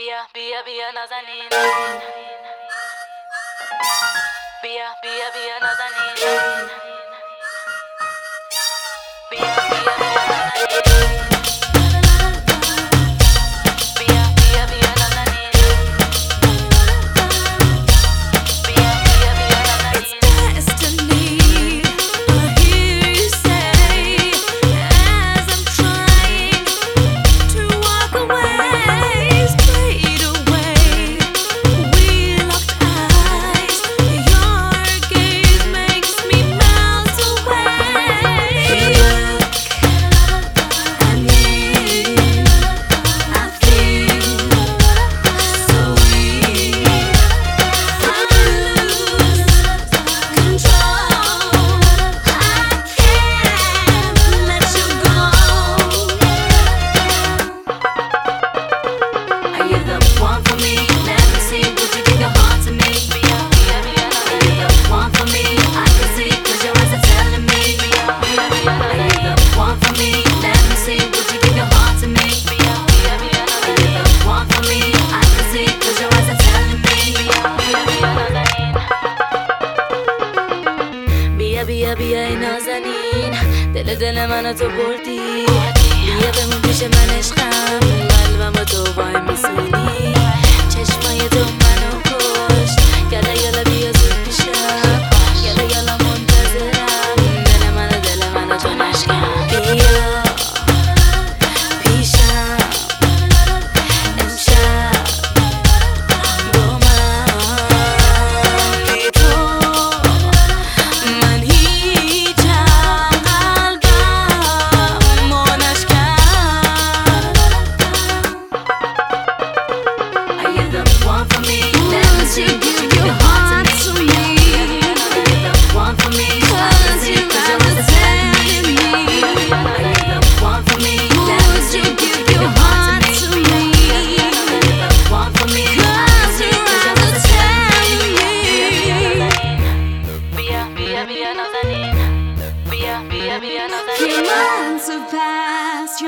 Bia, Bia, Bia Nazanin. Bia, Bia, Bia Nazanin. بیا بیای نازنین. دل دل منو تو بردی. months have passed,